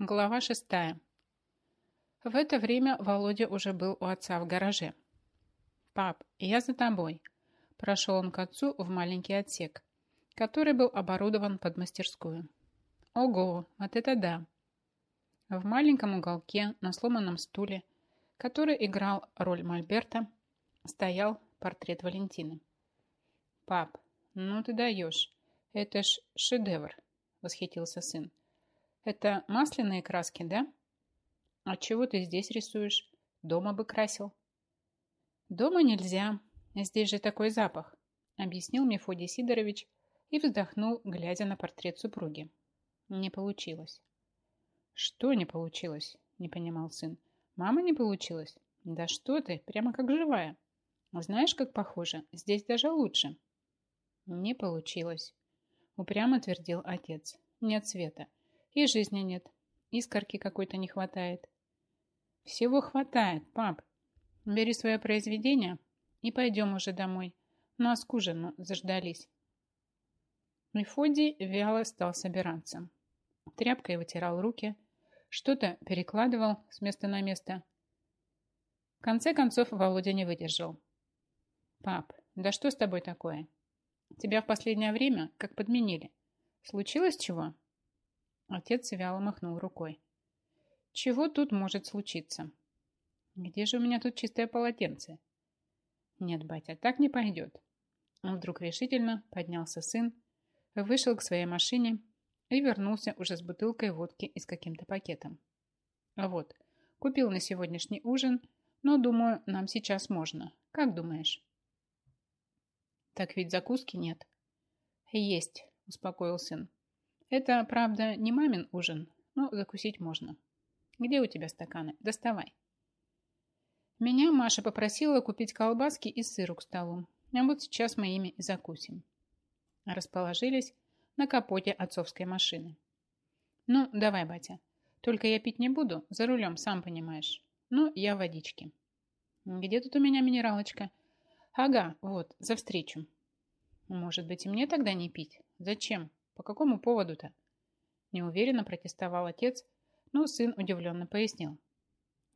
Глава шестая. В это время Володя уже был у отца в гараже. «Пап, я за тобой», – прошел он к отцу в маленький отсек, который был оборудован под мастерскую. «Ого, вот это да!» В маленьком уголке на сломанном стуле, который играл роль Мольберта, стоял портрет Валентины. «Пап, ну ты даешь, это ж шедевр», – восхитился сын. Это масляные краски, да? А чего ты здесь рисуешь? Дома бы красил. Дома нельзя. Здесь же такой запах, объяснил Мефодий Сидорович и вздохнул, глядя на портрет супруги. Не получилось. Что не получилось? Не понимал сын. Мама не получилось? Да что ты, прямо как живая. Знаешь, как похоже? Здесь даже лучше. Не получилось. Упрямо твердил отец. Нет света. И жизни нет. Искорки какой-то не хватает. Всего хватает, пап. Бери свое произведение и пойдем уже домой. Ну а с ужину заждались. Мефодий вяло стал собираться. Тряпкой вытирал руки, что-то перекладывал с места на место. В конце концов Володя не выдержал. «Пап, да что с тобой такое? Тебя в последнее время как подменили. Случилось чего?» Отец вяло махнул рукой. Чего тут может случиться? Где же у меня тут чистое полотенце? Нет, батя, так не пойдет. Он вдруг решительно поднялся сын, вышел к своей машине и вернулся уже с бутылкой водки и с каким-то пакетом. Вот, купил на сегодняшний ужин, но, думаю, нам сейчас можно. Как думаешь? Так ведь закуски нет. Есть, успокоил сын. Это, правда, не мамин ужин, но закусить можно. Где у тебя стаканы? Доставай. Меня Маша попросила купить колбаски и сыру к столу. А вот сейчас мы ими и закусим. Расположились на капоте отцовской машины. Ну, давай, батя. Только я пить не буду, за рулем, сам понимаешь. Ну, я водички. Где тут у меня минералочка? Ага, вот, за встречу. Может быть, и мне тогда не пить? Зачем? По какому поводу-то? Неуверенно протестовал отец, но сын удивленно пояснил.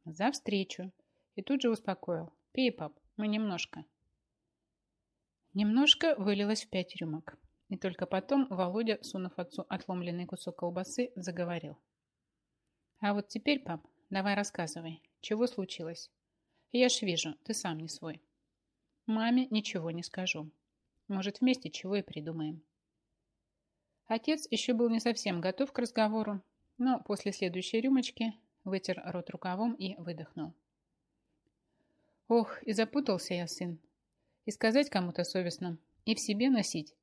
За встречу. И тут же успокоил. Пей, пап, мы немножко. Немножко вылилось в пять рюмок. И только потом Володя, сунув отцу отломленный кусок колбасы, заговорил. А вот теперь, пап, давай рассказывай, чего случилось? Я ж вижу, ты сам не свой. Маме ничего не скажу. Может, вместе чего и придумаем. Отец еще был не совсем готов к разговору, но после следующей рюмочки вытер рот рукавом и выдохнул. Ох, и запутался я, сын. И сказать кому-то совестно, и в себе носить.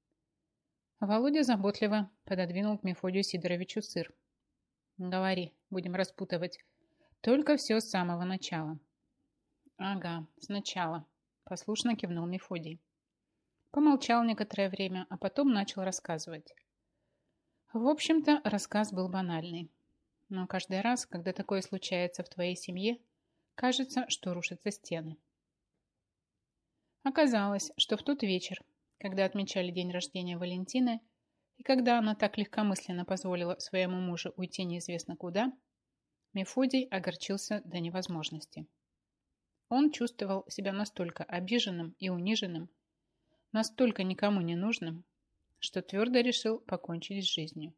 Володя заботливо пододвинул к Мефодию Сидоровичу сыр. Говори, будем распутывать. Только все с самого начала. Ага, сначала. Послушно кивнул Мефодий. Помолчал некоторое время, а потом начал рассказывать. В общем-то, рассказ был банальный. Но каждый раз, когда такое случается в твоей семье, кажется, что рушатся стены. Оказалось, что в тот вечер, когда отмечали день рождения Валентины, и когда она так легкомысленно позволила своему мужу уйти неизвестно куда, Мефодий огорчился до невозможности. Он чувствовал себя настолько обиженным и униженным, настолько никому не нужным, что твердо решил покончить с жизнью.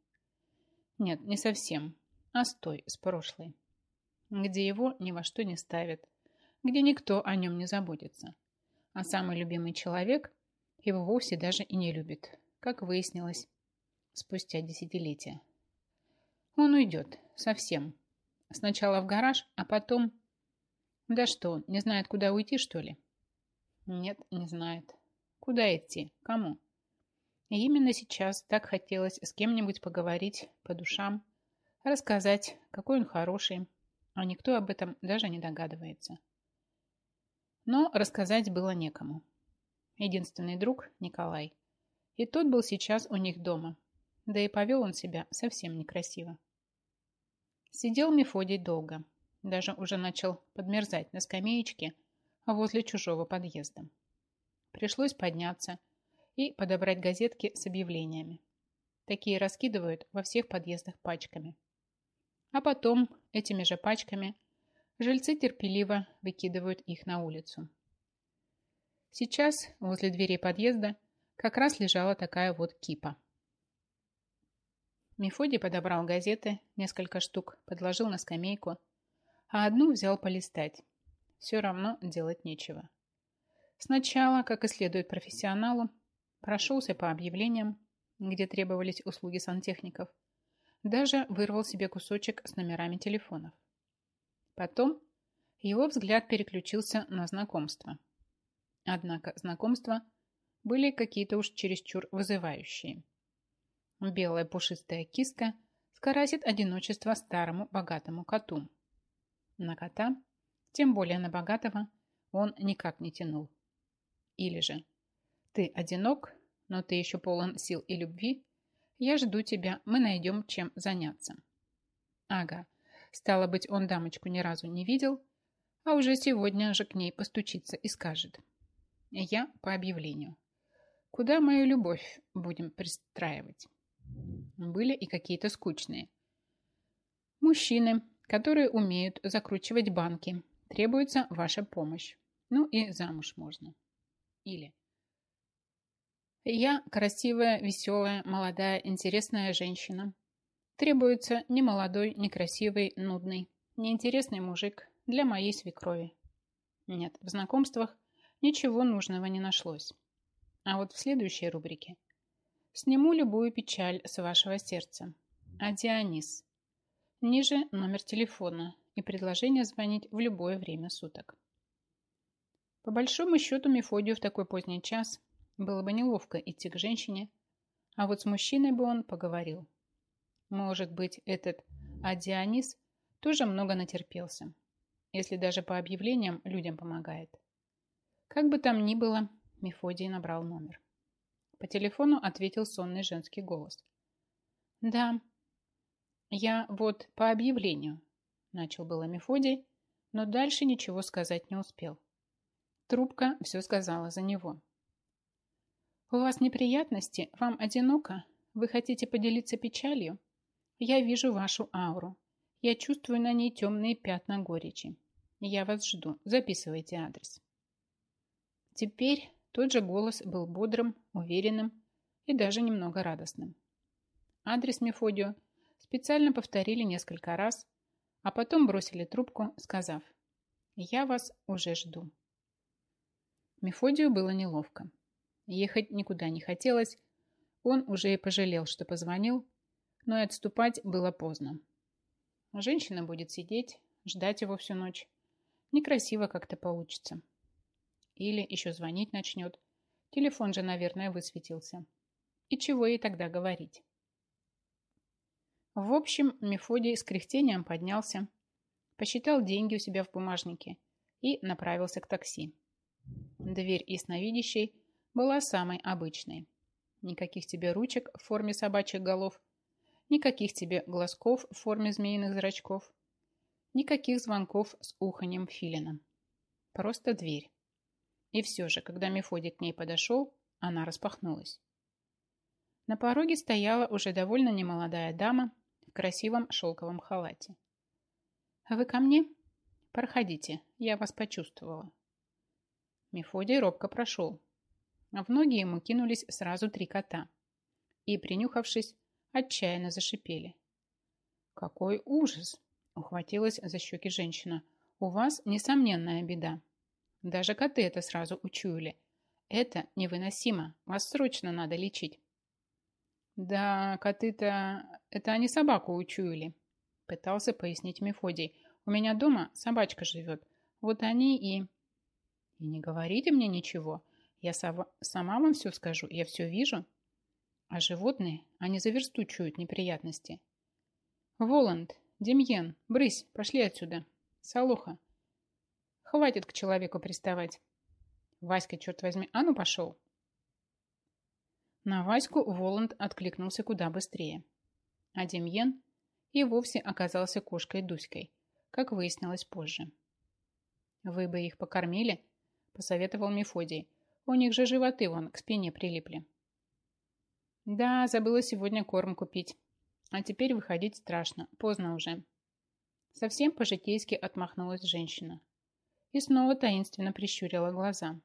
Нет, не совсем, а с той, с прошлой, где его ни во что не ставят, где никто о нем не заботится, а самый любимый человек его вовсе даже и не любит, как выяснилось спустя десятилетия. Он уйдет, совсем. Сначала в гараж, а потом... Да что, не знает, куда уйти, что ли? Нет, не знает. Куда идти? Кому? И именно сейчас так хотелось с кем-нибудь поговорить по душам, рассказать, какой он хороший, а никто об этом даже не догадывается. Но рассказать было некому. Единственный друг – Николай. И тот был сейчас у них дома. Да и повел он себя совсем некрасиво. Сидел Мефодий долго. Даже уже начал подмерзать на скамеечке возле чужого подъезда. Пришлось подняться – и подобрать газетки с объявлениями. Такие раскидывают во всех подъездах пачками. А потом этими же пачками жильцы терпеливо выкидывают их на улицу. Сейчас возле двери подъезда как раз лежала такая вот кипа. Мефодий подобрал газеты, несколько штук, подложил на скамейку, а одну взял полистать. Все равно делать нечего. Сначала, как и следует профессионалу, прошелся по объявлениям, где требовались услуги сантехников, даже вырвал себе кусочек с номерами телефонов. Потом его взгляд переключился на знакомство. Однако знакомства были какие-то уж чересчур вызывающие. Белая пушистая киска скоросит одиночество старому богатому коту. На кота, тем более на богатого, он никак не тянул. Или же «Ты одинок, но ты еще полон сил и любви. Я жду тебя, мы найдем чем заняться». Ага, стало быть, он дамочку ни разу не видел, а уже сегодня же к ней постучится и скажет «Я по объявлению». Куда мою любовь будем пристраивать? Были и какие-то скучные. Мужчины, которые умеют закручивать банки, требуется ваша помощь. Ну и замуж можно. Или я красивая, веселая, молодая, интересная женщина. Требуется не молодой, не красивый, нудный, неинтересный мужик для моей свекрови. Нет, в знакомствах ничего нужного не нашлось. А вот в следующей рубрике сниму любую печаль с вашего сердца. А Дионис. Ниже номер телефона и предложение звонить в любое время суток. По большому счету Мефодию в такой поздний час было бы неловко идти к женщине, а вот с мужчиной бы он поговорил. Может быть, этот Адионис тоже много натерпелся, если даже по объявлениям людям помогает. Как бы там ни было, Мефодий набрал номер. По телефону ответил сонный женский голос. «Да, я вот по объявлению», – начал было Мефодий, но дальше ничего сказать не успел. Трубка все сказала за него. «У вас неприятности? Вам одиноко? Вы хотите поделиться печалью? Я вижу вашу ауру. Я чувствую на ней темные пятна горечи. Я вас жду. Записывайте адрес». Теперь тот же голос был бодрым, уверенным и даже немного радостным. Адрес Мефодию специально повторили несколько раз, а потом бросили трубку, сказав «Я вас уже жду». Мефодию было неловко. Ехать никуда не хотелось. Он уже и пожалел, что позвонил, но и отступать было поздно. Женщина будет сидеть, ждать его всю ночь. Некрасиво как-то получится. Или еще звонить начнет. Телефон же, наверное, высветился. И чего ей тогда говорить? В общем, Мефодий с кряхтением поднялся, посчитал деньги у себя в бумажнике и направился к такси. Дверь ясновидящей была самой обычной. Никаких тебе ручек в форме собачьих голов, никаких тебе глазков в форме змеиных зрачков, никаких звонков с уханьем филина. Просто дверь. И все же, когда Мефодий к ней подошел, она распахнулась. На пороге стояла уже довольно немолодая дама в красивом шелковом халате. «А вы ко мне? Проходите, я вас почувствовала». Мефодий робко прошел. А в ноги ему кинулись сразу три кота. И, принюхавшись, отчаянно зашипели. «Какой ужас!» – ухватилась за щеки женщина. «У вас несомненная беда. Даже коты это сразу учуяли. Это невыносимо. Вас срочно надо лечить». «Да, коты-то... Это они собаку учуяли», – пытался пояснить Мефодий. «У меня дома собачка живет. Вот они и...» И не говорите мне ничего. Я сова, сама вам все скажу, я все вижу. А животные, они за неприятности. Воланд, Демьен, брысь, пошли отсюда. Салуха. Хватит к человеку приставать. Васька, черт возьми, а ну пошел. На Ваську Воланд откликнулся куда быстрее. А Демьен и вовсе оказался кошкой Дуськой, как выяснилось позже. Вы бы их покормили, посоветовал Мефодий. У них же животы вон к спине прилипли. Да, забыла сегодня корм купить. А теперь выходить страшно. Поздно уже. Совсем по-житейски отмахнулась женщина. И снова таинственно прищурила глаза.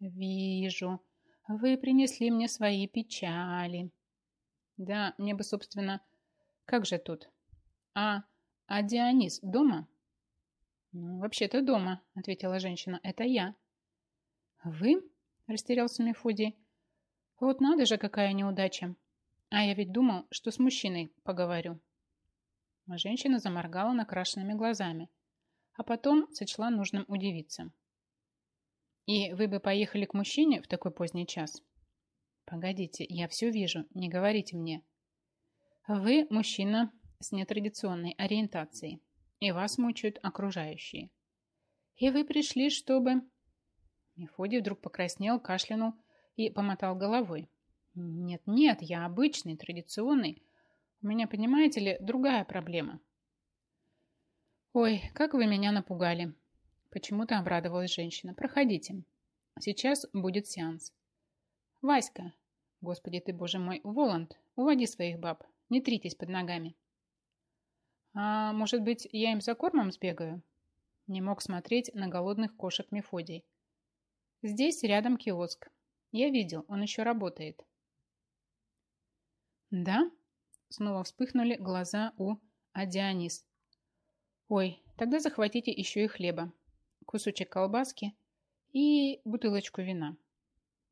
«Вижу, вы принесли мне свои печали». «Да, мне бы, собственно, как же тут? А, а Дионис дома?» «Ну, вообще-то дома», — ответила женщина. «Это я». «Вы?» — растерялся Мефодий. «Вот надо же, какая неудача. А я ведь думал, что с мужчиной поговорю». Женщина заморгала накрашенными глазами, а потом сочла нужным удивиться. «И вы бы поехали к мужчине в такой поздний час?» «Погодите, я все вижу, не говорите мне». «Вы мужчина с нетрадиционной ориентацией, и вас мучают окружающие. И вы пришли, чтобы...» Мефодий вдруг покраснел, кашлянул и помотал головой. «Нет-нет, я обычный, традиционный. У меня, понимаете ли, другая проблема». «Ой, как вы меня напугали!» Почему-то обрадовалась женщина. «Проходите. Сейчас будет сеанс». «Васька!» «Господи ты, боже мой! Воланд, уводи своих баб. Не тритесь под ногами». «А может быть, я им за кормом сбегаю?» Не мог смотреть на голодных кошек Мефодий. Здесь рядом киоск. Я видел, он еще работает. Да? Снова вспыхнули глаза у Адианис. Ой, тогда захватите еще и хлеба, кусочек колбаски и бутылочку вина.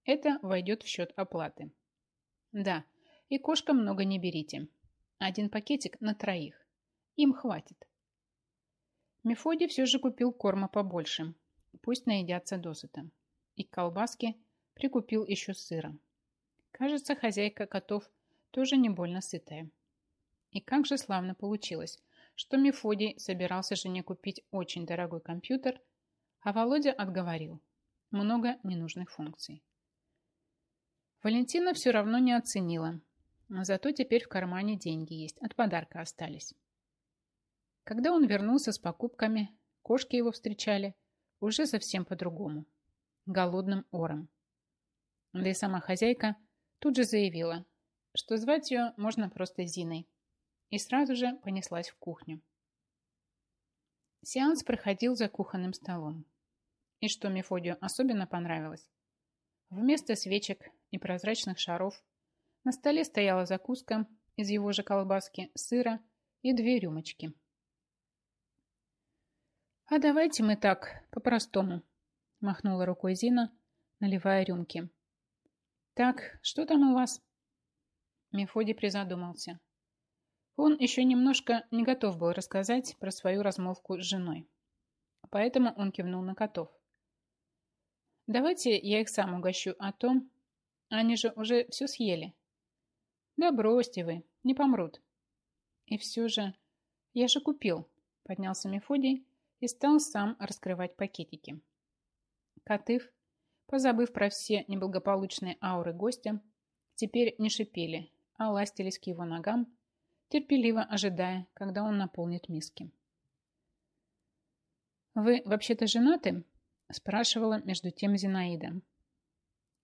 Это войдет в счет оплаты. Да, и кошкам много не берите. Один пакетик на троих. Им хватит. Мефодий все же купил корма побольше. Пусть наедятся досыта и колбаски прикупил еще сыра. Кажется, хозяйка котов тоже не больно сытая. И как же славно получилось, что Мефодий собирался жене купить очень дорогой компьютер, а Володя отговорил. Много ненужных функций. Валентина все равно не оценила, зато теперь в кармане деньги есть, от подарка остались. Когда он вернулся с покупками, кошки его встречали уже совсем по-другому голодным ором. Да и сама хозяйка тут же заявила, что звать ее можно просто Зиной, и сразу же понеслась в кухню. Сеанс проходил за кухонным столом. И что Мефодию особенно понравилось, вместо свечек и прозрачных шаров на столе стояла закуска из его же колбаски, сыра и две рюмочки. «А давайте мы так, по-простому», махнула рукой Зина, наливая рюмки. «Так, что там у вас?» Мефодий призадумался. Он еще немножко не готов был рассказать про свою размолвку с женой. Поэтому он кивнул на котов. «Давайте я их сам угощу, а то... Они же уже все съели». «Да бросьте вы, не помрут». «И все же... Я же купил», — поднялся Мефодий и стал сам раскрывать пакетики. Котыв, позабыв про все неблагополучные ауры гостя, теперь не шипели, а ластились к его ногам, терпеливо ожидая, когда он наполнит миски. «Вы вообще-то женаты?» – спрашивала между тем Зинаида.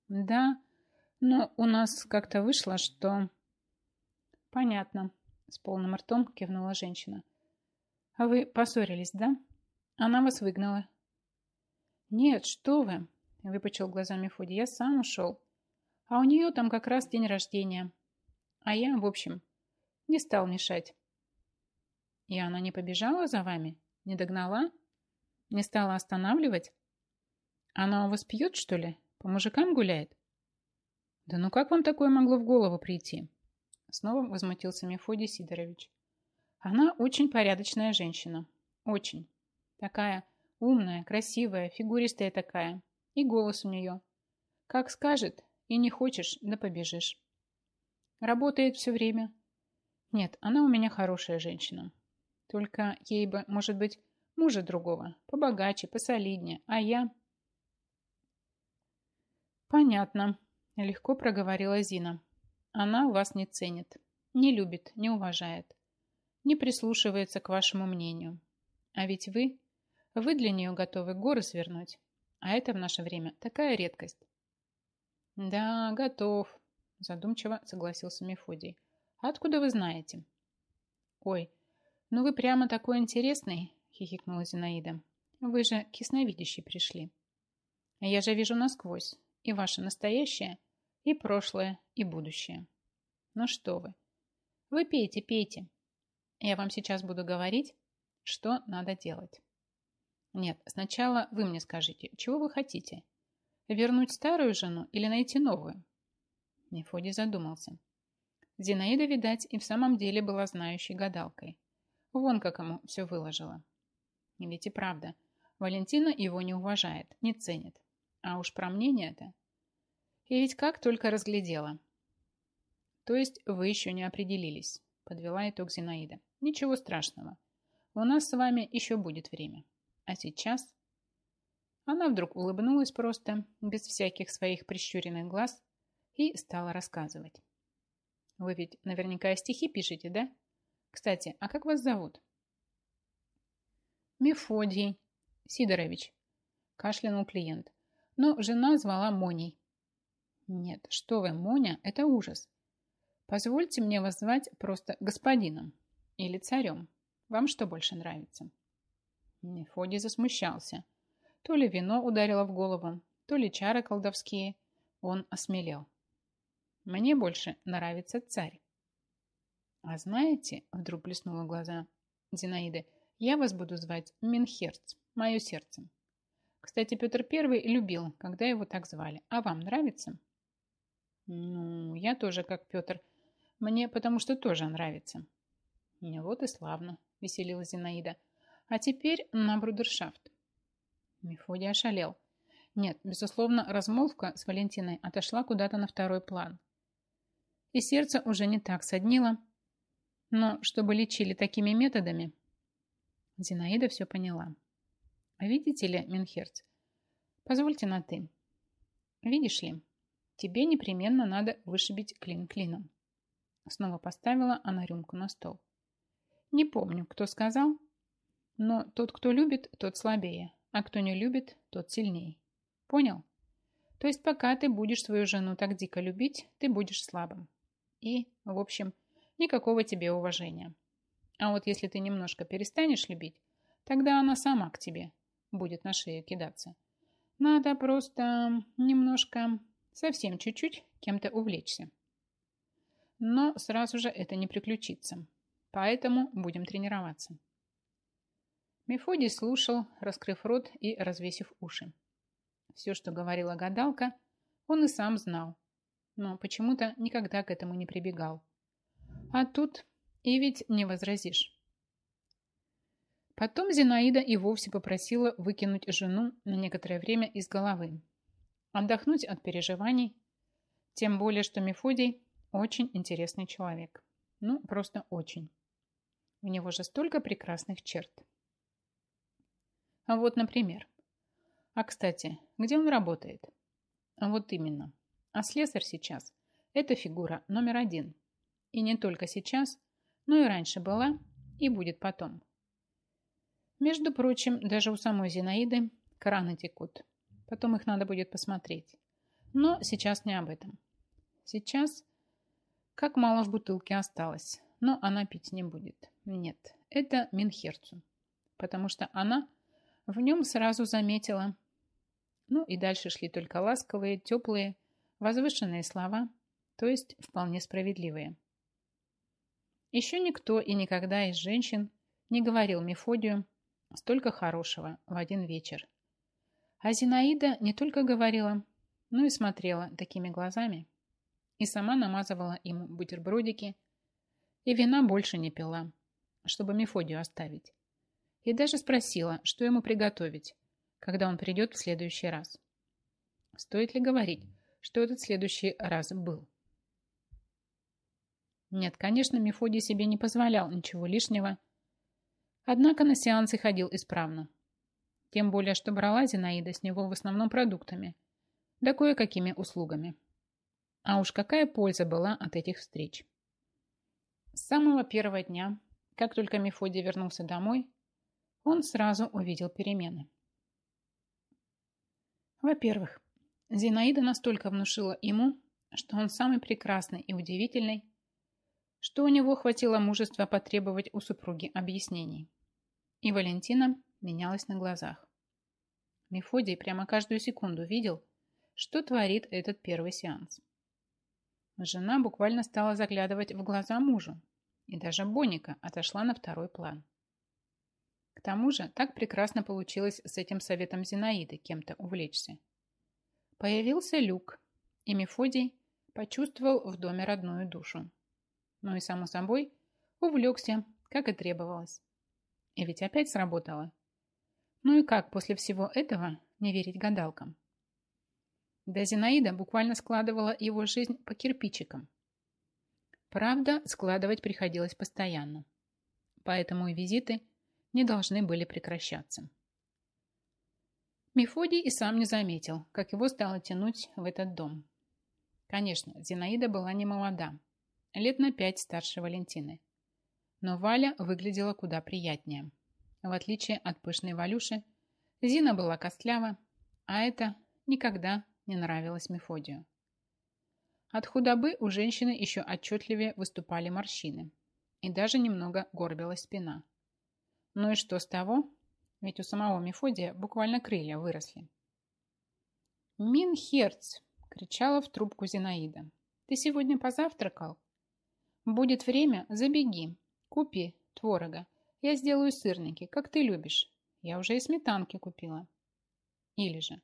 «Да, но у нас как-то вышло, что...» «Понятно», – с полным ртом кивнула женщина. «А вы поссорились, да? Она вас выгнала, «Нет, что вы!» – выпучил глазами Фуди. «Я сам ушел. А у нее там как раз день рождения. А я, в общем, не стал мешать». «И она не побежала за вами? Не догнала? Не стала останавливать? Она у вас пьет, что ли? По мужикам гуляет?» «Да ну как вам такое могло в голову прийти?» Снова возмутился Мефодий Сидорович. «Она очень порядочная женщина. Очень. Такая Умная, красивая, фигуристая такая. И голос у нее. Как скажет, и не хочешь, да побежишь. Работает все время. Нет, она у меня хорошая женщина. Только ей бы, может быть, мужа другого, побогаче, посолиднее, а я... Понятно, легко проговорила Зина. Она вас не ценит, не любит, не уважает, не прислушивается к вашему мнению. А ведь вы вы для нее готовы горы свернуть. А это в наше время такая редкость. Да, готов, задумчиво согласился Мефодий. Откуда вы знаете? Ой, «Ну вы прямо такой интересный», — хихикнула Зинаида. «Вы же к пришли. Я же вижу насквозь и ваше настоящее, и прошлое, и будущее. Ну что вы. Вы пейте, пейте. Я вам сейчас буду говорить, что надо делать. Нет, сначала вы мне скажите, чего вы хотите? Вернуть старую жену или найти новую? Мефодий задумался. Зинаида, видать, и в самом деле была знающей гадалкой. Вон как ему все выложила. Ведь и правда, Валентина его не уважает, не ценит. А уж про мнение-то. И ведь как только разглядела. То есть вы еще не определились, подвела итог Зинаида. Ничего страшного. У нас с вами еще будет время. А сейчас... Она вдруг улыбнулась просто, без всяких своих прищуренных глаз, и стала рассказывать. Вы ведь наверняка стихи пишете, да? Кстати, а как вас зовут? Мефодий Сидорович, кашлянул клиент. Но жена звала Моней. Нет, что вы, Моня, это ужас. Позвольте мне вас звать просто господином или царем. Вам что больше нравится? Мефодий засмущался. То ли вино ударило в голову, то ли чары колдовские. Он осмелел. Мне больше нравится царь. А знаете, вдруг блеснула глаза Зинаиды, я вас буду звать Минхерц, мое сердце. Кстати, Петр Первый любил, когда его так звали. А вам нравится? Ну, я тоже как Петр. Мне потому что тоже нравится. Вот и славно, веселилась Зинаида. А теперь на брудершафт. Мефодий ошалел. Нет, безусловно, размолвка с Валентиной отошла куда-то на второй план и сердце уже не так соднило. Но чтобы лечили такими методами... Зинаида все поняла. А видите ли, Минхерц, позвольте на «ты». Видишь ли, тебе непременно надо вышибить клин клином. Снова поставила она рюмку на стол. Не помню, кто сказал, но тот, кто любит, тот слабее, а кто не любит, тот сильнее. Понял? То есть пока ты будешь свою жену так дико любить, ты будешь слабым. И, в общем, никакого тебе уважения. А вот если ты немножко перестанешь любить, тогда она сама к тебе будет на шею кидаться. Надо просто немножко, совсем чуть-чуть кем-то увлечься. Но сразу же это не приключится. Поэтому будем тренироваться. Мефодий слушал, раскрыв рот и развесив уши. Все, что говорила гадалка, он и сам знал, но почему-то никогда к этому не прибегал. А тут и ведь не возразишь. Потом Зинаида и вовсе попросила выкинуть жену на некоторое время из головы, отдохнуть от переживаний, тем более, что Мефодий очень интересный человек. Ну, просто очень. У него же столько прекрасных черт. А вот, например. А, кстати, где он работает? Вот именно. А слесарь сейчас – это фигура номер один. И не только сейчас, но и раньше была и будет потом. Между прочим, даже у самой Зинаиды краны текут. Потом их надо будет посмотреть. Но сейчас не об этом. Сейчас как мало в бутылке осталось, но она пить не будет. Нет, это Минхерцу. Потому что она в нем сразу заметила. Ну и дальше шли только ласковые, теплые, Возвышенные слова, то есть вполне справедливые. Еще никто и никогда из женщин не говорил Мефодию столько хорошего в один вечер. А Зинаида не только говорила, но и смотрела такими глазами. И сама намазывала ему бутербродики, и вина больше не пила, чтобы Мефодию оставить. И даже спросила, что ему приготовить, когда он придет в следующий раз. Стоит ли говорить, что этот следующий раз был. Нет, конечно, Мефодий себе не позволял ничего лишнего, однако на сеансы ходил исправно. Тем более, что брала Зинаида с него в основном продуктами, да кое-какими услугами. А уж какая польза была от этих встреч. С самого первого дня, как только Мефодий вернулся домой, он сразу увидел перемены. Во-первых, Зинаида настолько внушила ему, что он самый прекрасный и удивительный, что у него хватило мужества потребовать у супруги объяснений. И Валентина менялась на глазах. Мефодий прямо каждую секунду видел, что творит этот первый сеанс. Жена буквально стала заглядывать в глаза мужу, и даже Боника отошла на второй план. К тому же так прекрасно получилось с этим советом Зинаиды кем-то увлечься. Появился люк, и Мефодий почувствовал в доме родную душу. Ну и, само собой, увлекся, как и требовалось. И ведь опять сработало. Ну и как после всего этого не верить гадалкам? Да Зинаида буквально складывала его жизнь по кирпичикам. Правда, складывать приходилось постоянно. Поэтому и визиты не должны были прекращаться. Мефодий и сам не заметил, как его стало тянуть в этот дом. Конечно, Зинаида была не молода, лет на пять старше Валентины. Но Валя выглядела куда приятнее. В отличие от пышной Валюши, Зина была костлява, а это никогда не нравилось Мефодию. От худобы у женщины еще отчетливее выступали морщины, и даже немного горбилась спина. Ну и что с того? Ведь у самого Мефодия буквально крылья выросли. «Минхерц!» – кричала в трубку Зинаида. «Ты сегодня позавтракал? Будет время, забеги, купи творога. Я сделаю сырники, как ты любишь. Я уже и сметанки купила». Или же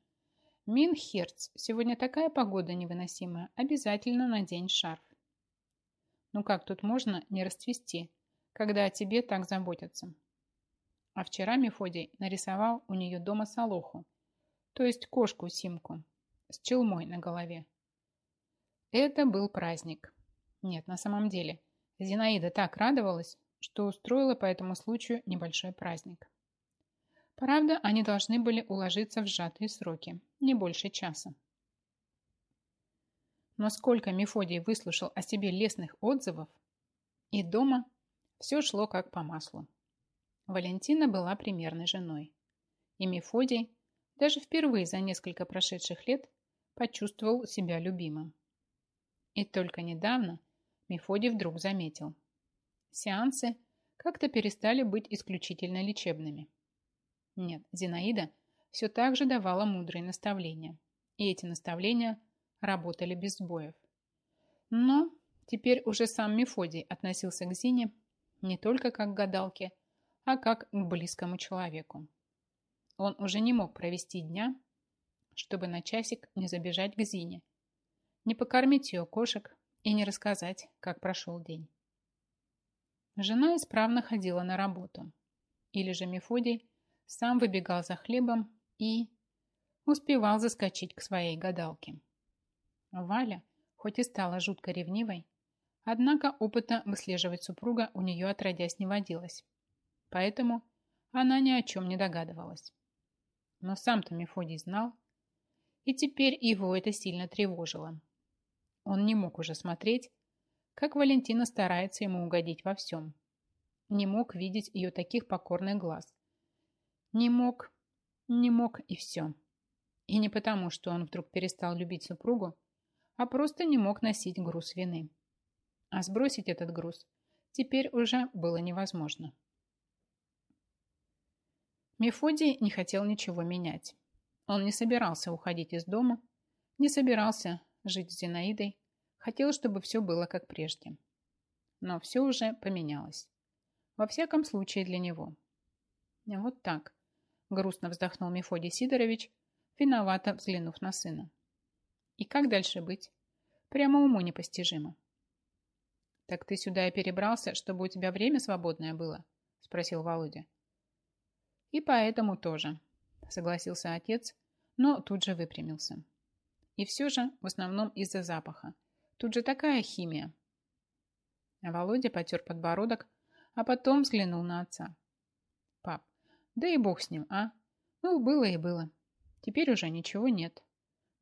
«Минхерц, сегодня такая погода невыносимая, обязательно надень шарф». Ну как тут можно не расцвести, когда о тебе так заботятся? А вчера Мефодий нарисовал у нее дома солоху, то есть кошку-симку с челмой на голове. Это был праздник. Нет, на самом деле, Зинаида так радовалась, что устроила по этому случаю небольшой праздник. Правда, они должны были уложиться в сжатые сроки, не больше часа. Но сколько Мефодий выслушал о себе лестных отзывов, и дома все шло как по маслу. Валентина была примерной женой. И Мефодий, даже впервые за несколько прошедших лет, почувствовал себя любимым. И только недавно Мефодий вдруг заметил. Сеансы как-то перестали быть исключительно лечебными. Нет, Зинаида все так же давала мудрые наставления. И эти наставления работали без сбоев. Но теперь уже сам Мефодий относился к Зине не только как к гадалке, а как к близкому человеку. Он уже не мог провести дня, чтобы на часик не забежать к Зине, не покормить ее кошек и не рассказать, как прошел день. Жена исправно ходила на работу. Или же Мефодий сам выбегал за хлебом и успевал заскочить к своей гадалке. Валя, хоть и стала жутко ревнивой, однако опыта выслеживать супруга у нее отродясь не водилось поэтому она ни о чем не догадывалась. Но сам-то Мефодий знал, и теперь его это сильно тревожило. Он не мог уже смотреть, как Валентина старается ему угодить во всем. Не мог видеть ее таких покорных глаз. Не мог, не мог и все. И не потому, что он вдруг перестал любить супругу, а просто не мог носить груз вины. А сбросить этот груз теперь уже было невозможно. Мефодий не хотел ничего менять. Он не собирался уходить из дома, не собирался жить с Зинаидой, хотел, чтобы все было как прежде. Но все уже поменялось. Во всяком случае для него. Вот так, грустно вздохнул Мефодий Сидорович, виновато взглянув на сына. И как дальше быть? Прямо уму непостижимо. Так ты сюда и перебрался, чтобы у тебя время свободное было? Спросил Володя. И поэтому тоже, согласился отец, но тут же выпрямился. И все же в основном из-за запаха. Тут же такая химия. Володя потер подбородок, а потом взглянул на отца. Пап, да и бог с ним, а? Ну, было и было. Теперь уже ничего нет.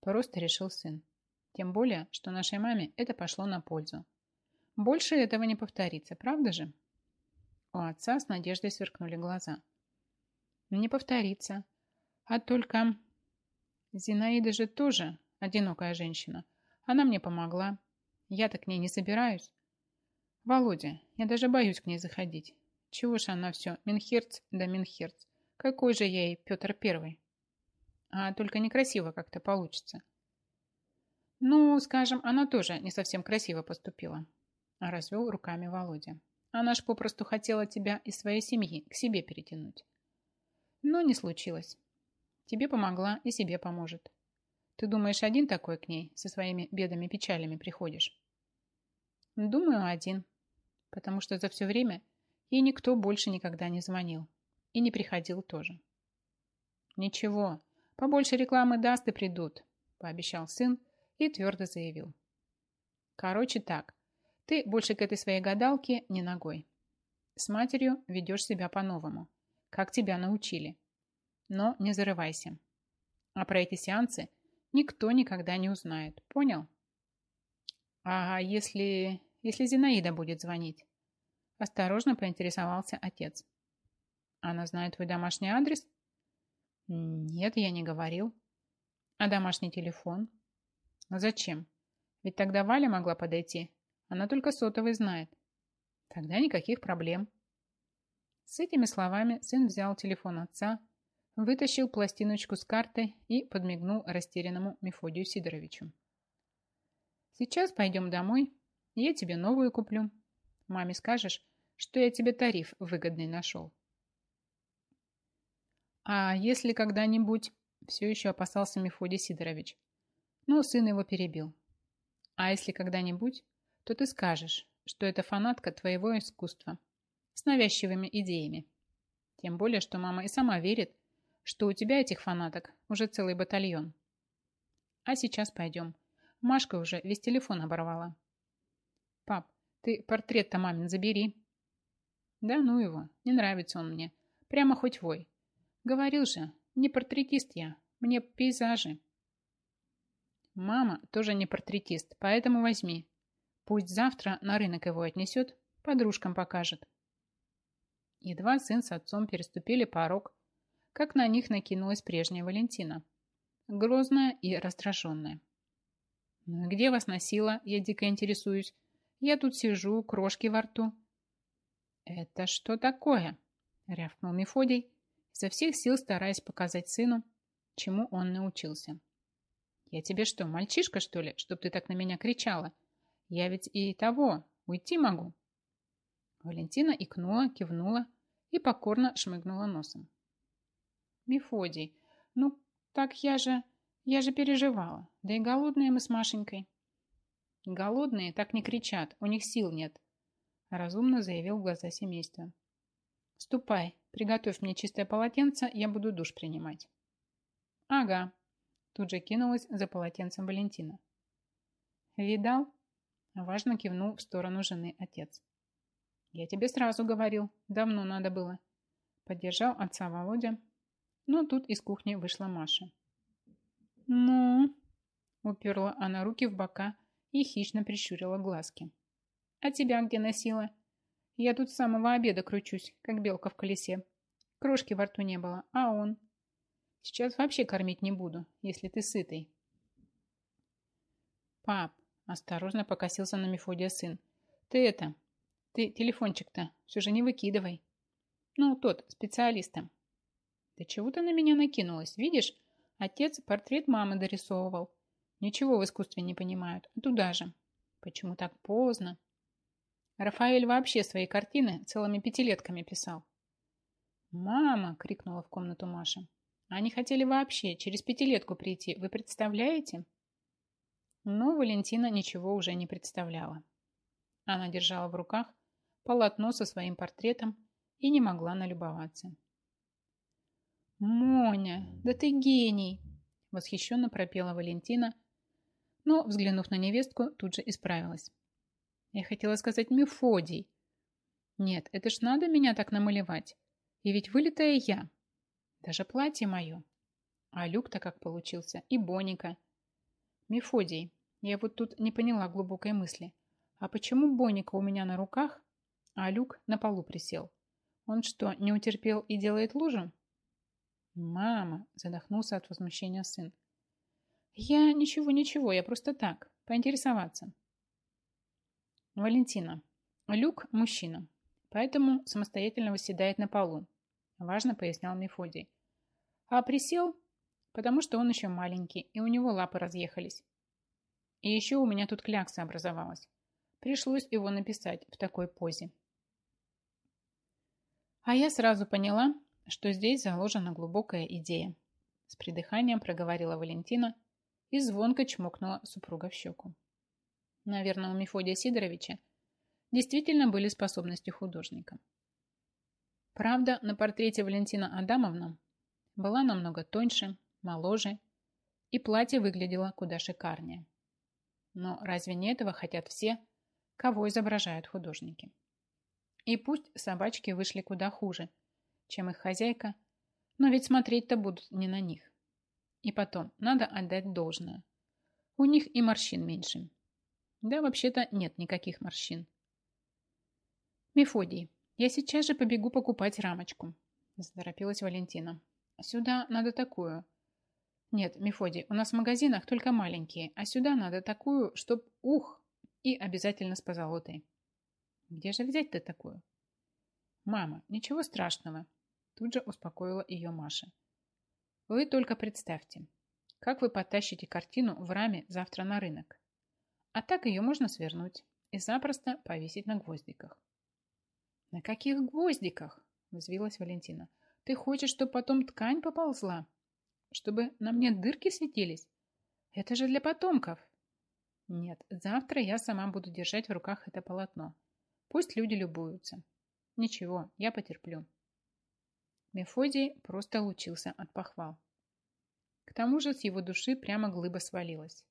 Просто решил сын. Тем более, что нашей маме это пошло на пользу. Больше этого не повторится, правда же? У отца с надеждой сверкнули глаза не повторится. А только... Зинаида же тоже одинокая женщина. Она мне помогла. Я так к ней не собираюсь. Володя, я даже боюсь к ней заходить. Чего ж она все, Минхерц да Минхерц. Какой же я ей Петр Первый? А только некрасиво как-то получится. Ну, скажем, она тоже не совсем красиво поступила. Развел руками Володя. Она ж попросту хотела тебя из своей семьи к себе перетянуть. Но не случилось. Тебе помогла и себе поможет. Ты думаешь, один такой к ней со своими бедами-печалями приходишь? Думаю, один. Потому что за все время ей никто больше никогда не звонил. И не приходил тоже. Ничего, побольше рекламы даст и придут, пообещал сын и твердо заявил. Короче так, ты больше к этой своей гадалке не ногой. С матерью ведешь себя по-новому, как тебя научили. Но не зарывайся. А про эти сеансы никто никогда не узнает. Понял? А если... если Зинаида будет звонить? Осторожно поинтересовался отец. Она знает твой домашний адрес? Нет, я не говорил. А домашний телефон? Зачем? Ведь тогда Валя могла подойти. Она только сотовый знает. Тогда никаких проблем. С этими словами сын взял телефон отца, вытащил пластиночку с картой и подмигнул растерянному Мефодию Сидоровичу. «Сейчас пойдем домой, я тебе новую куплю. Маме скажешь, что я тебе тариф выгодный нашел». «А если когда-нибудь...» Все еще опасался Мефодий Сидорович. Но сын его перебил. «А если когда-нибудь, то ты скажешь, что это фанатка твоего искусства с навязчивыми идеями. Тем более, что мама и сама верит, что у тебя этих фанаток уже целый батальон. А сейчас пойдем. Машка уже весь телефон оборвала. Пап, ты портрет-то мамин забери. Да ну его, не нравится он мне. Прямо хоть вой. Говорил же, не портретист я, мне пейзажи. Мама тоже не портретист, поэтому возьми. Пусть завтра на рынок его отнесет, подружкам покажет. Едва сын с отцом переступили порог, как на них накинулась прежняя Валентина. Грозная и раздраженная. «Ну и где вас носила? Я дико интересуюсь. Я тут сижу, крошки во рту». «Это что такое?» – рявкнул Мефодий, изо всех сил стараясь показать сыну, чему он научился. «Я тебе что, мальчишка, что ли, чтоб ты так на меня кричала? Я ведь и того, уйти могу». Валентина икнула, кивнула и покорно шмыгнула носом. Мефодий, ну так я же, я же переживала. Да и голодные мы с Машенькой. Голодные так не кричат, у них сил нет, разумно заявил в глаза семейства. Ступай, приготовь мне чистое полотенце, я буду душ принимать. Ага, тут же кинулась за полотенцем Валентина. Видал? Важно кивнул в сторону жены отец. Я тебе сразу говорил, давно надо было. Поддержал отца Володя, но тут из кухни вышла Маша. «Ну?» – уперла она руки в бока и хищно прищурила глазки. «А тебя где носила? Я тут с самого обеда кручусь, как белка в колесе. Крошки во рту не было, а он? Сейчас вообще кормить не буду, если ты сытый». «Пап!» – осторожно покосился на Мефодия сын. «Ты это, ты телефончик-то все же не выкидывай. Ну, тот, специалиста. Да чего ты на меня накинулась? Видишь, отец портрет мамы дорисовывал. Ничего в искусстве не понимают. А туда же. Почему так поздно? Рафаэль вообще свои картины целыми пятилетками писал. «Мама!» — крикнула в комнату Маша. «Они хотели вообще через пятилетку прийти. Вы представляете?» Но Валентина ничего уже не представляла. Она держала в руках полотно со своим портретом и не могла налюбоваться. «Моня, да ты гений!» – восхищенно пропела Валентина, но, взглянув на невестку, тут же исправилась. «Я хотела сказать Мефодий. Нет, это ж надо меня так намалевать. И ведь вылитая я. Даже платье мое. А люк-то как получился. И Боника. Мефодий, я вот тут не поняла глубокой мысли. А почему Боника у меня на руках, а люк на полу присел? Он что, не утерпел и делает лужу?» «Мама!» – задохнулся от возмущения сын. «Я ничего, ничего, я просто так, поинтересоваться». «Валентина, Люк – мужчина, поэтому самостоятельно восседает на полу, важно пояснял Мефодий. А присел, потому что он еще маленький, и у него лапы разъехались. И еще у меня тут клякса образовалась. Пришлось его написать в такой позе. А я сразу поняла, что здесь заложена глубокая идея. С придыханием проговорила Валентина и звонко чмокнула супруга в щеку. Наверное, у Мефодия Сидоровича действительно были способности художника. Правда, на портрете Валентина Адамовна была намного тоньше, моложе, и платье выглядело куда шикарнее. Но разве не этого хотят все, кого изображают художники? И пусть собачки вышли куда хуже, чем их хозяйка, но ведь смотреть-то будут не на них. И потом, надо отдать должное. У них и морщин меньше. Да, вообще-то нет никаких морщин. Мефодий, я сейчас же побегу покупать рамочку, заторопилась Валентина. Сюда надо такую. Нет, Мефодий, у нас в магазинах только маленькие, а сюда надо такую, чтоб ух, и обязательно с позолотой. Где же взять-то такую? Мама, ничего страшного. Тут же успокоила ее Маша. Вы только представьте, как вы потащите картину в раме завтра на рынок. А так ее можно свернуть и запросто повесить на гвоздиках. На каких гвоздиках? Взвилась Валентина. Ты хочешь, чтобы потом ткань поползла? Чтобы на мне дырки светились? Это же для потомков. Нет, завтра я сама буду держать в руках это полотно. Пусть люди любуются. Ничего, я потерплю. Мефодий просто лучился от похвал. К тому же с его души прямо глыба свалилась.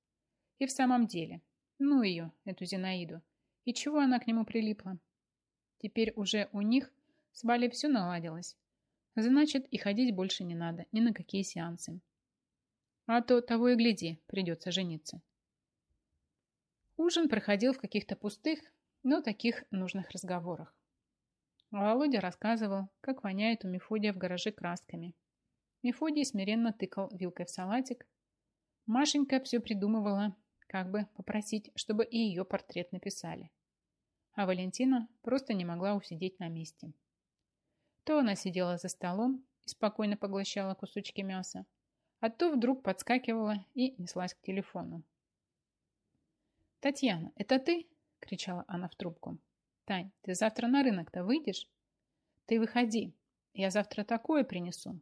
И в самом деле, ну ее, эту Зинаиду, и чего она к нему прилипла? Теперь уже у них с Валей все наладилось. Значит, и ходить больше не надо, ни на какие сеансы. А то того и гляди, придется жениться. Ужин проходил в каких-то пустых, но таких нужных разговорах. Володя рассказывал, как воняет у Мефодия в гараже красками. Мефодий смиренно тыкал вилкой в салатик. Машенька все придумывала, как бы попросить, чтобы и ее портрет написали. А Валентина просто не могла усидеть на месте. То она сидела за столом и спокойно поглощала кусочки мяса, а то вдруг подскакивала и неслась к телефону. «Татьяна, это ты?» – кричала она в трубку. «Тань, ты завтра на рынок-то выйдешь? Ты выходи, я завтра такое принесу».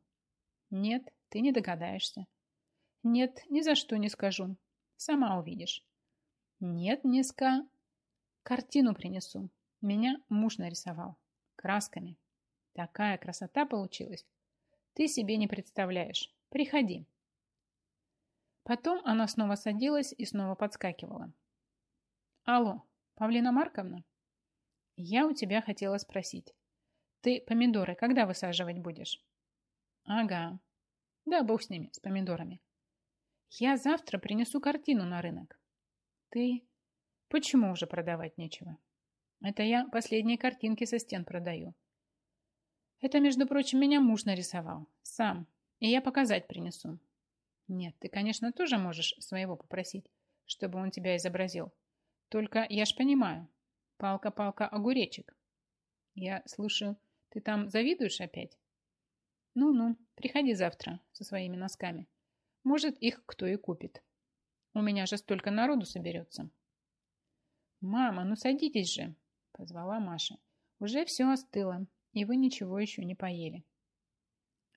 «Нет, ты не догадаешься». «Нет, ни за что не скажу. Сама увидишь». «Нет, не ска...» «Картину принесу. Меня муж нарисовал. Красками. Такая красота получилась. Ты себе не представляешь. Приходи». Потом она снова садилась и снова подскакивала. Алло, Павлина Марковна? Я у тебя хотела спросить. Ты помидоры когда высаживать будешь? Ага. Да, бог с ними, с помидорами. Я завтра принесу картину на рынок. Ты... Почему уже продавать нечего? Это я последние картинки со стен продаю. Это, между прочим, меня муж нарисовал. Сам. И я показать принесу. Нет, ты, конечно, тоже можешь своего попросить, чтобы он тебя изобразил. Только я ж понимаю. Палка-палка огуречек. Я слушаю, ты там завидуешь опять? Ну-ну, приходи завтра со своими носками. Может, их кто и купит. У меня же столько народу соберется. Мама, ну садитесь же, позвала Маша. Уже все остыло, и вы ничего еще не поели.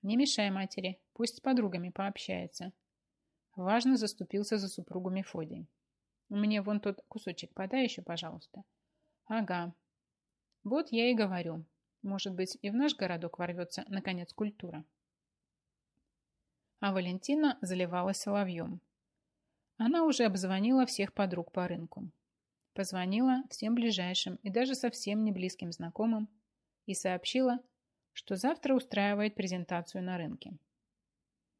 Не мешай матери, пусть с подругами пообщается. Важно заступился за супругу Мефодий. Мне вон тот кусочек подай еще, пожалуйста. Ага. Вот я и говорю. Может быть, и в наш городок ворвется, наконец, культура. А Валентина заливалась соловьем. Она уже обзвонила всех подруг по рынку. Позвонила всем ближайшим и даже совсем не близким знакомым и сообщила, что завтра устраивает презентацию на рынке.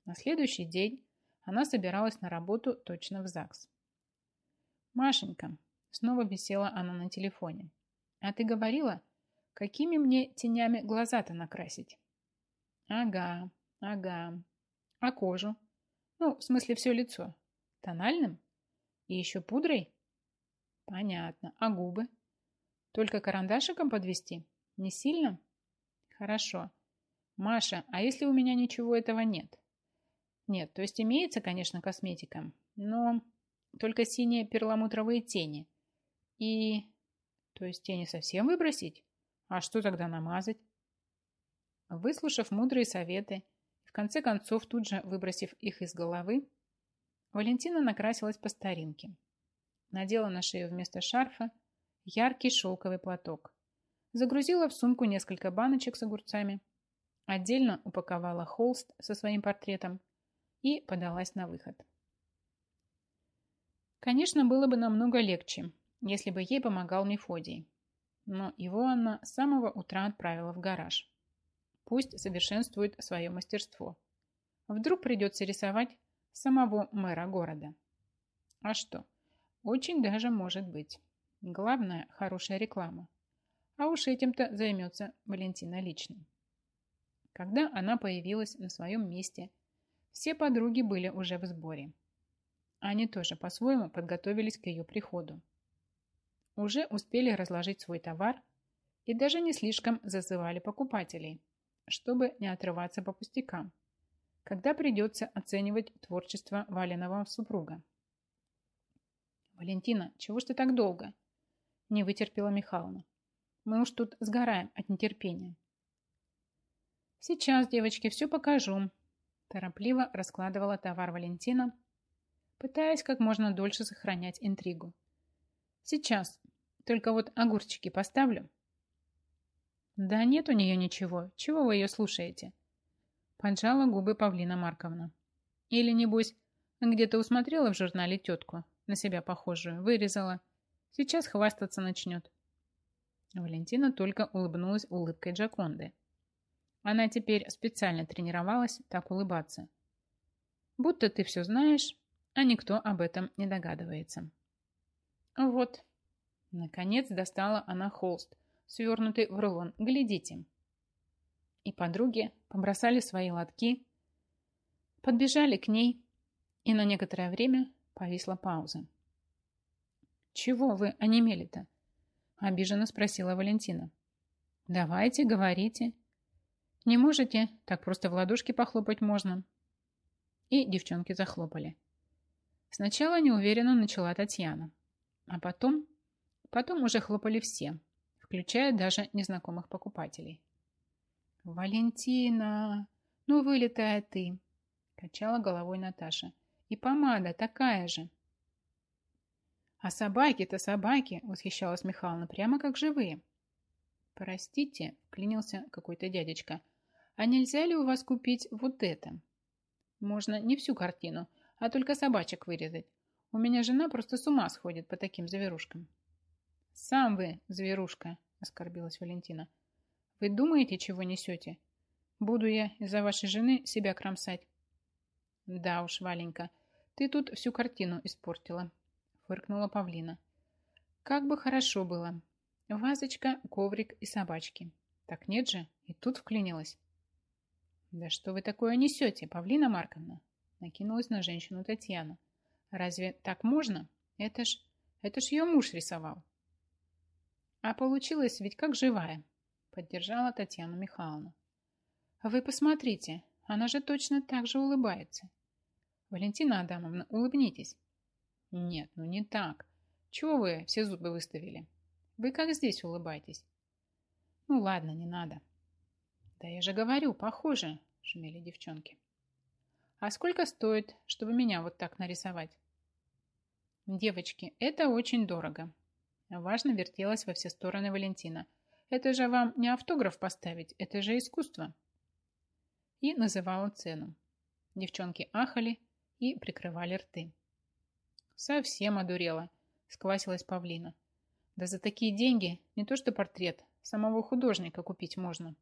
На следующий день она собиралась на работу точно в ЗАГС. «Машенька», снова висела она на телефоне, «а ты говорила, какими мне тенями глаза-то накрасить?» «Ага, ага. А кожу?» «Ну, в смысле, все лицо. Тональным? И еще пудрой?» «Понятно. А губы?» Только карандашиком подвести? Не сильно? Хорошо. Маша, а если у меня ничего этого нет? Нет, то есть имеется, конечно, косметика, но только синие перламутровые тени. И... То есть тени совсем выбросить? А что тогда намазать? Выслушав мудрые советы, в конце концов тут же выбросив их из головы, Валентина накрасилась по старинке. Надела на шею вместо шарфа яркий шелковый платок. Загрузила в сумку несколько баночек с огурцами, отдельно упаковала холст со своим портретом и подалась на выход. Конечно, было бы намного легче, если бы ей помогал Мефодий. Но его она с самого утра отправила в гараж. Пусть совершенствует свое мастерство. Вдруг придется рисовать самого мэра города. А что? Очень даже может быть. Главное – хорошая реклама. А уж этим-то займется Валентина лично. Когда она появилась на своем месте, все подруги были уже в сборе. Они тоже по-своему подготовились к ее приходу. Уже успели разложить свой товар и даже не слишком зазывали покупателей, чтобы не отрываться по пустякам, когда придется оценивать творчество Валенова супруга. «Валентина, чего ж ты так долго?» Не вытерпела Михайловна. «Мы уж тут сгораем от нетерпения». «Сейчас, девочки, все покажу», торопливо раскладывала товар Валентина, пытаясь как можно дольше сохранять интригу. «Сейчас. Только вот огурчики поставлю». «Да нет у нее ничего. Чего вы ее слушаете?» Поджала губы Павлина Марковна. «Или, небось, где-то усмотрела в журнале тетку, на себя похожую, вырезала. Сейчас хвастаться начнет». Валентина только улыбнулась улыбкой Джаконды. Она теперь специально тренировалась так улыбаться. Будто ты все знаешь, а никто об этом не догадывается. Вот. Наконец достала она холст, свернутый в рулон. Глядите. И подруги побросали свои лотки, подбежали к ней, и на некоторое время повисла пауза. «Чего вы онемели-то?» – обиженно спросила Валентина. «Давайте, говорите. Не можете? Так просто в ладошки похлопать можно». И девчонки захлопали. Сначала неуверенно начала Татьяна, а потом... Потом уже хлопали все, включая даже незнакомых покупателей. «Валентина, ну вылетая ты!» Качала головой Наташа. «И помада такая же!» «А собаки-то собаки!» Восхищалась Михайловна. «Прямо как живые!» «Простите!» Клянился какой-то дядечка. «А нельзя ли у вас купить вот это?» «Можно не всю картину, а только собачек вырезать. У меня жена просто с ума сходит по таким зверушкам». «Сам вы, зверушка!» Оскорбилась Валентина. Вы думаете, чего несете? Буду я из-за вашей жены себя кромсать. Да уж, Валенька, ты тут всю картину испортила, фыркнула Павлина. Как бы хорошо было. Вазочка, коврик и собачки. Так нет же, и тут вклинилась. Да что вы такое несете, Павлина Марковна? Накинулась на женщину Татьяна. Разве так можно? Это ж, это ж ее муж рисовал. А получилось ведь как живая. Поддержала Татьяна Михайловна. Вы посмотрите, она же точно так же улыбается. Валентина Адамовна, улыбнитесь. Нет, ну не так. Чего вы все зубы выставили? Вы как здесь улыбаетесь? Ну ладно, не надо. Да я же говорю, похоже, шумели девчонки. А сколько стоит, чтобы меня вот так нарисовать? Девочки, это очень дорого. Важно вертелась во все стороны Валентина – это же вам не автограф поставить, это же искусство. И называла цену. Девчонки ахали и прикрывали рты. Совсем одурела, сквасилась Павлина. Да за такие деньги не то что портрет, самого художника купить можно.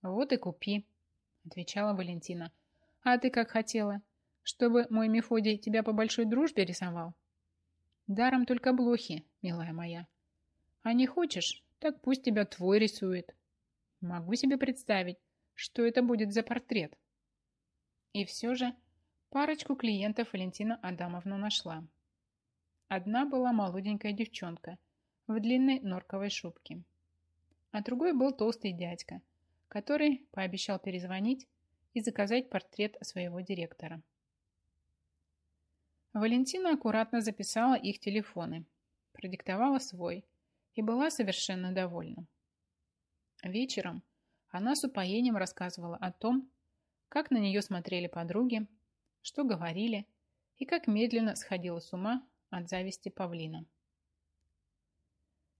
Вот и купи, отвечала Валентина. А ты как хотела? Чтобы мой Мефодий тебя по большой дружбе рисовал? Даром только блохи, милая моя. А не хочешь, так пусть тебя твой рисует. Могу себе представить, что это будет за портрет. И все же парочку клиентов Валентина Адамовна нашла. Одна была молоденькая девчонка в длинной норковой шубке. А другой был толстый дядька, который пообещал перезвонить и заказать портрет своего директора. Валентина аккуратно записала их телефоны, продиктовала свой и была совершенно довольна. Вечером она с упоением рассказывала о том, как на нее смотрели подруги, что говорили и как медленно сходила с ума от зависти павлина.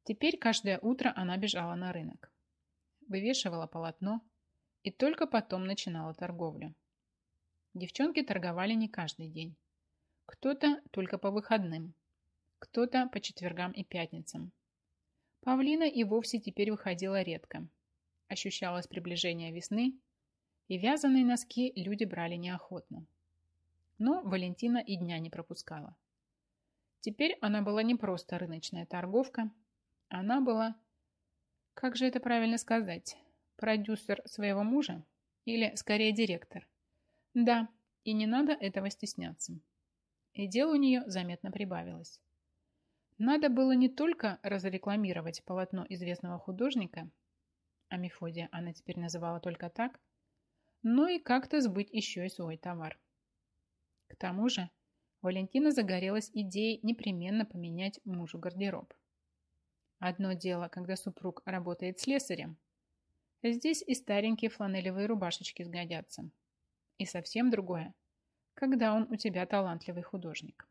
Теперь каждое утро она бежала на рынок, вывешивала полотно и только потом начинала торговлю. Девчонки торговали не каждый день. Кто-то только по выходным, кто-то по четвергам и пятницам. Павлина и вовсе теперь выходила редко. Ощущалось приближение весны, и вязаные носки люди брали неохотно. Но Валентина и дня не пропускала. Теперь она была не просто рыночная торговка, она была, как же это правильно сказать, продюсер своего мужа или, скорее, директор. Да, и не надо этого стесняться. И дел у нее заметно прибавилось. Надо было не только разрекламировать полотно известного художника, а Мефодия она теперь называла только так, но и как-то сбыть еще и свой товар. К тому же Валентина загорелась идеей непременно поменять мужу гардероб. Одно дело, когда супруг работает слесарем. Здесь и старенькие фланелевые рубашечки сгодятся. И совсем другое, когда он у тебя талантливый художник.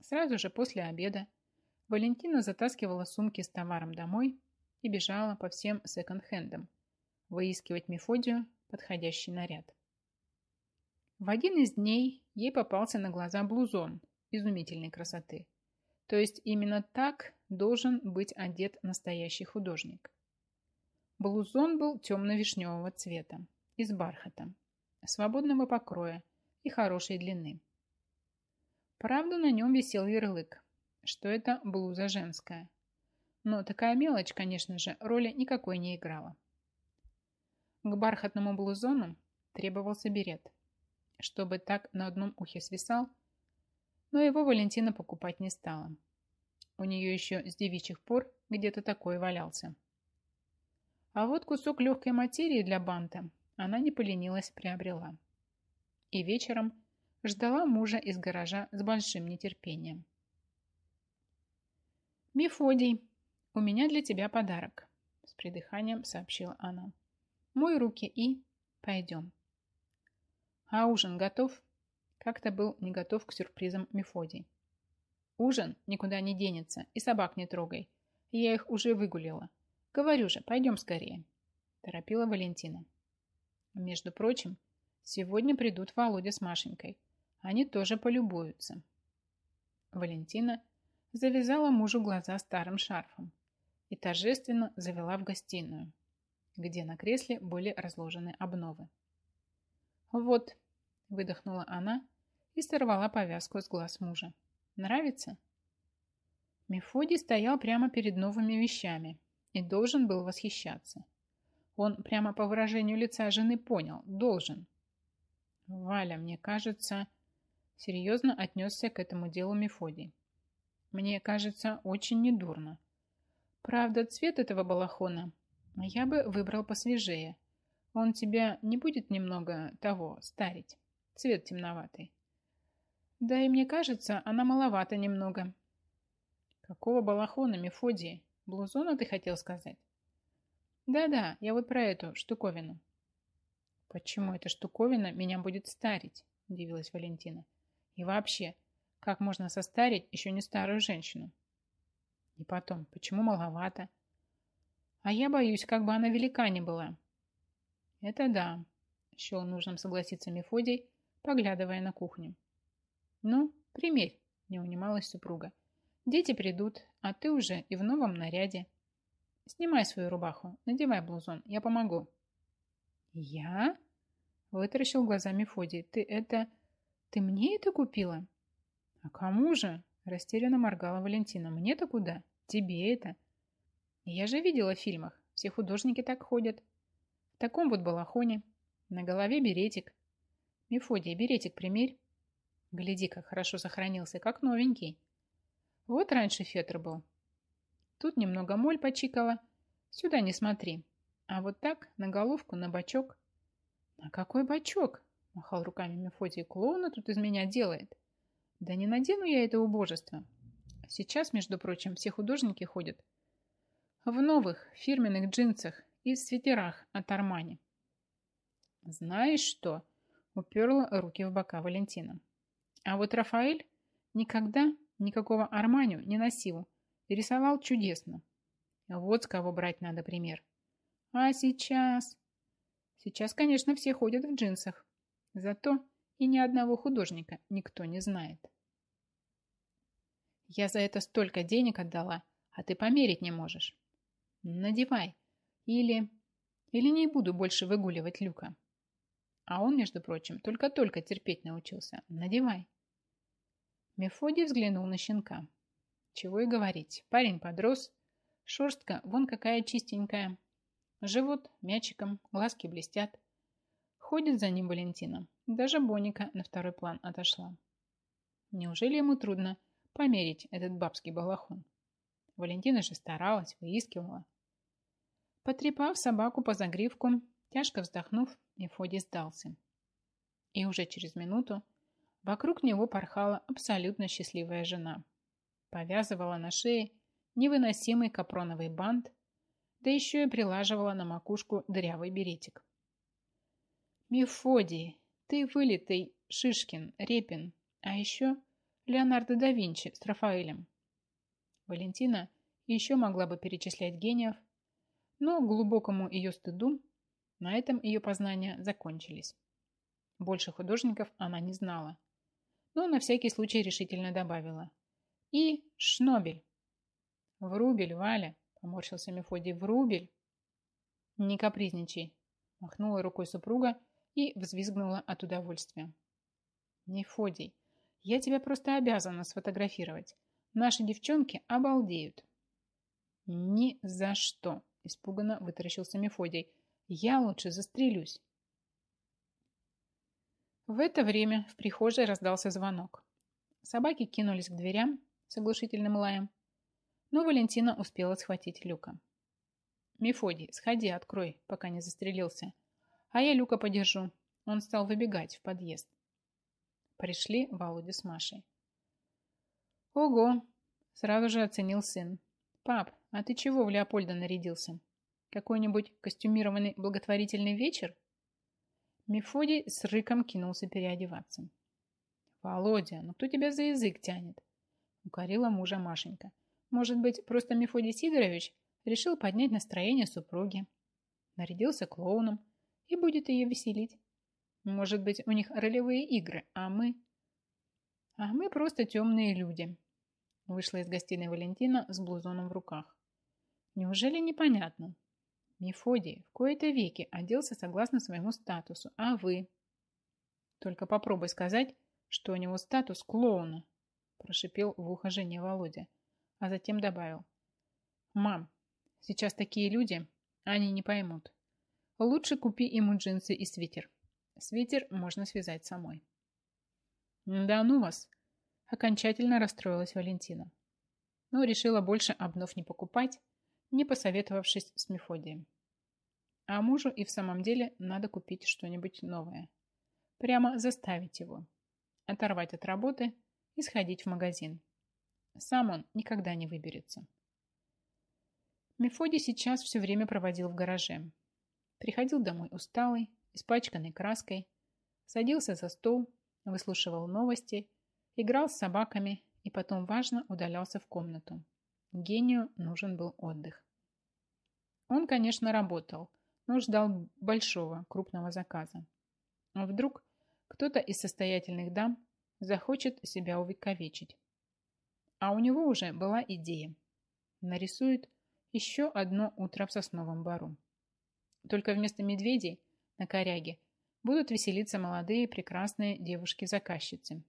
Сразу же после обеда Валентина затаскивала сумки с товаром домой и бежала по всем секонд-хендам, выискивать Мефодию подходящий наряд. В один из дней ей попался на глаза блузон изумительной красоты. То есть именно так должен быть одет настоящий художник. Блузон был темно-вишневого цвета, из бархата, свободного покроя и хорошей длины. Правда, на нем висел ярлык, что это блуза женская. Но такая мелочь, конечно же, роли никакой не играла. К бархатному блузону требовался берет, чтобы так на одном ухе свисал, но его Валентина покупать не стала. У нее еще с девичьих пор где-то такой валялся. А вот кусок легкой материи для банта она не поленилась приобрела. И вечером ждала мужа из гаража с большим нетерпением. «Мефодий, у меня для тебя подарок», – с придыханием сообщила она. «Мой руки и пойдем». «А ужин готов?» Как-то был не готов к сюрпризам Мефодий. «Ужин никуда не денется, и собак не трогай. Я их уже выгулила. Говорю же, пойдем скорее», – торопила Валентина. Между прочим, сегодня придут Володя с Машенькой. Они тоже полюбуются. Валентина завязала мужу глаза старым шарфом и торжественно завела в гостиную, где на кресле были разложены обновы. «Вот», – выдохнула она и сорвала повязку с глаз мужа. «Нравится?» Мефодий стоял прямо перед новыми вещами и должен был восхищаться. Он прямо по выражению лица жены понял – должен. «Валя, мне кажется, Серьезно отнесся к этому делу Мефодий. Мне кажется, очень недурно. Правда, цвет этого балахона я бы выбрал посвежее. Он тебя не будет немного того старить. Цвет темноватый. Да и мне кажется, она маловато немного. Какого балахона, Мефодий? Блузона ты хотел сказать? Да-да, я вот про эту штуковину. Почему эта штуковина меня будет старить? Удивилась Валентина. И вообще, как можно состарить еще не старую женщину? И потом, почему маловато? А я боюсь, как бы она велика не была. Это да, счел нужным согласиться Мефодий, поглядывая на кухню. Ну, примерь, не унималась супруга. Дети придут, а ты уже и в новом наряде. Снимай свою рубаху, надевай блузон, я помогу. Я? Вытаращил глаза Мефодий. Ты это... Ты мне это купила? А кому же? Растерянно моргала Валентина. Мне-то куда? Тебе это. Я же видела в фильмах. Все художники так ходят. В таком вот балахоне. На голове беретик. Мефодий, беретик примерь. Гляди, как хорошо сохранился, как новенький. Вот раньше фетр был. Тут немного моль почикала. Сюда не смотри. А вот так, на головку, на бочок. На какой бочок? Махал руками Мефодий. Клоуна тут из меня делает. Да не надену я это убожество. Сейчас, между прочим, все художники ходят в новых фирменных джинсах и свитерах от Армани. Знаешь что? Уперла руки в бока Валентина. А вот Рафаэль никогда никакого Арманию не носил. Рисовал чудесно. Вот с кого брать надо пример. А сейчас? Сейчас, конечно, все ходят в джинсах. Зато и ни одного художника никто не знает. Я за это столько денег отдала, а ты померить не можешь. Надевай. Или... Или не буду больше выгуливать Люка. А он, между прочим, только-только терпеть научился. Надевай. Мефодий взглянул на щенка. Чего и говорить. Парень подрос. Шерстка вон какая чистенькая. Живот мячиком, глазки блестят. Ходит за ним Валентина. Даже Боника на второй план отошла. Неужели ему трудно померить этот бабский балахон? Валентина же старалась, выискивала. Потрепав собаку по загривку, тяжко вздохнув, Мефодий сдался. И уже через минуту вокруг него порхала абсолютно счастливая жена. Повязывала на шее невыносимый капроновый бант, да еще и прилаживала на макушку дырявый беретик. «Мефодий, ты вылитый Шишкин, Репин, а еще Леонардо да Винчи с Рафаэлем». Валентина еще могла бы перечислять гениев, но глубокому ее стыду на этом ее познания закончились. Больше художников она не знала, но на всякий случай решительно добавила. И Шнобель. Врубель, Валя, поморщился Мефодий, врубель. Не капризничай, махнула рукой супруга и взвизгнула от удовольствия. Мефодий, я тебя просто обязана сфотографировать. Наши девчонки обалдеют. Ни за что, Испуганно вытаращился Мефодий. Я лучше застрелюсь. В это время в прихожей раздался звонок. Собаки кинулись к дверям с оглушительным лаем, но Валентина успела схватить Люка. «Мефодий, сходи, открой, пока не застрелился. А я Люка подержу». Он стал выбегать в подъезд. Пришли Володя с Машей. «Ого!» – сразу же оценил сын. «Пап, а ты чего в Леопольда нарядился? Какой-нибудь костюмированный благотворительный вечер?» Мефодий с рыком кинулся переодеваться. «Володя, ну кто тебя за язык тянет?» Укорила мужа Машенька. «Может быть, просто Мефодий Сидорович решил поднять настроение супруги. Нарядился клоуном и будет ее веселить. Может быть, у них ролевые игры, а мы... А мы просто темные люди, Вышла из гостиной Валентина с блузоном в руках. Неужели непонятно? Мефодий в кои-то веки оделся согласно своему статусу, а вы? Только попробуй сказать, что у него статус клоуна, прошипел в ухо жене Володя, а затем добавил. Мам, сейчас такие люди, они не поймут. Лучше купи ему джинсы и свитер. Свитер можно связать самой. Да ну вас, Окончательно расстроилась Валентина. Но решила больше обнов не покупать, не посоветовавшись с Мефодием. А мужу и в самом деле надо купить что-нибудь новое. Прямо заставить его. Оторвать от работы и сходить в магазин. Сам он никогда не выберется. Мефодий сейчас все время проводил в гараже. Приходил домой усталый, испачканный краской, садился за стол, выслушивал новости играл с собаками и потом важно удалялся в комнату. Гению нужен был отдых. Он, конечно, работал, но ждал большого, крупного заказа. А вдруг кто-то из состоятельных дам захочет себя увековечить. А у него уже была идея. Нарисует еще одно утро в сосновом бару. Только вместо медведей на коряге будут веселиться молодые прекрасные девушки-заказчицы,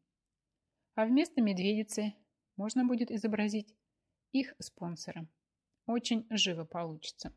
а вместо медведицы можно будет изобразить их спонсора. Очень живо получится.